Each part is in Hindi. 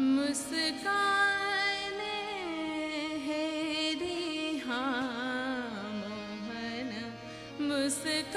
मुस्का हे मोहन मुस्क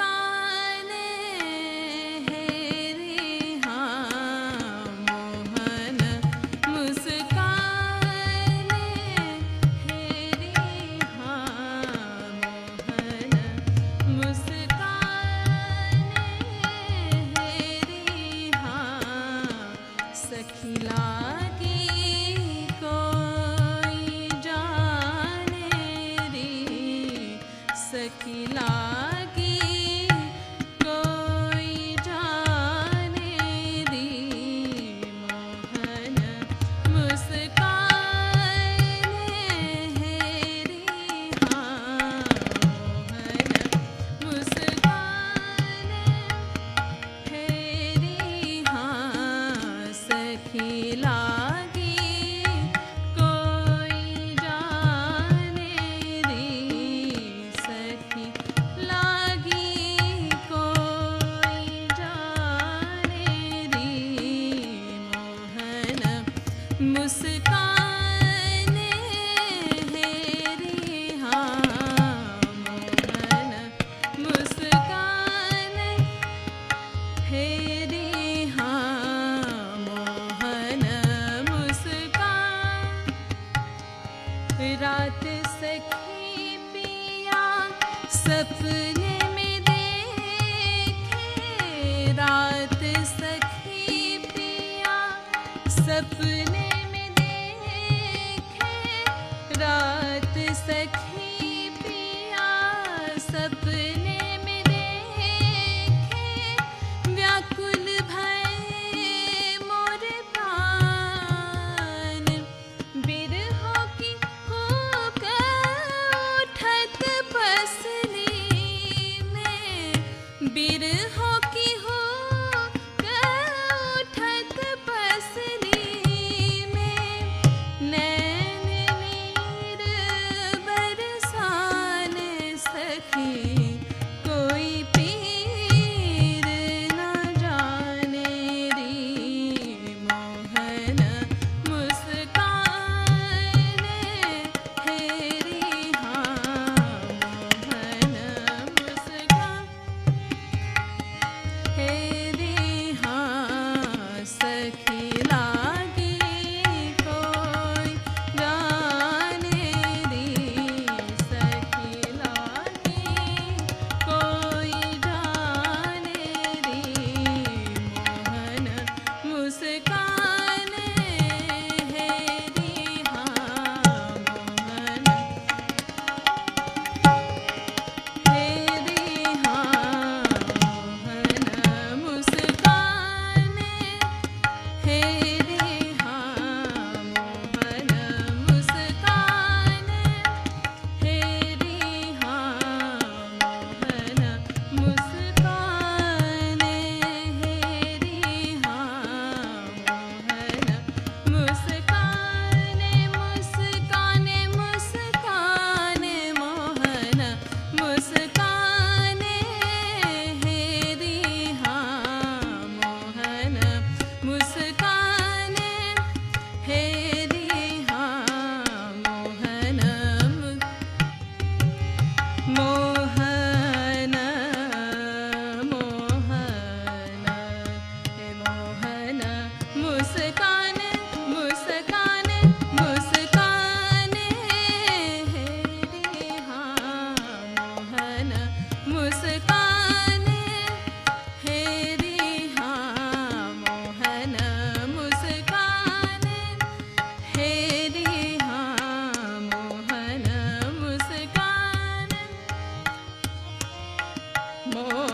More.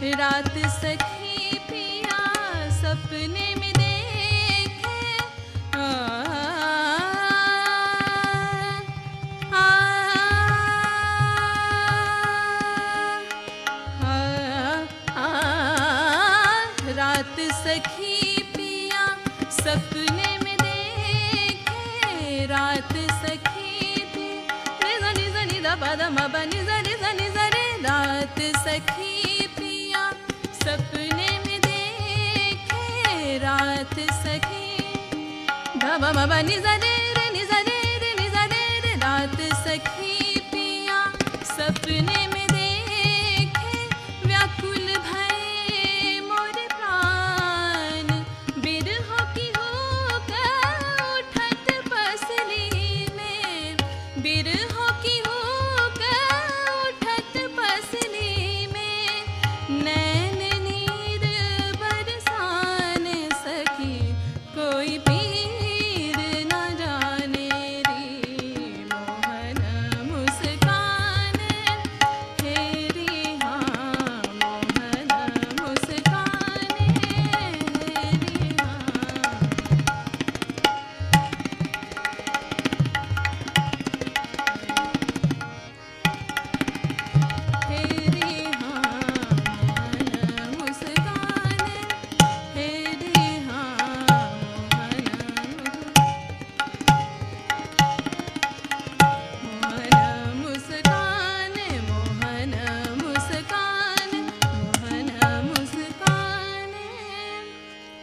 रात सखी पिया सपने में देखे। रात सखी पिया सपने में देखे। रात सखी थी निजा निजा निजा पदा मबा, निजा निजा निजा रे। रात सखी I'm a banizade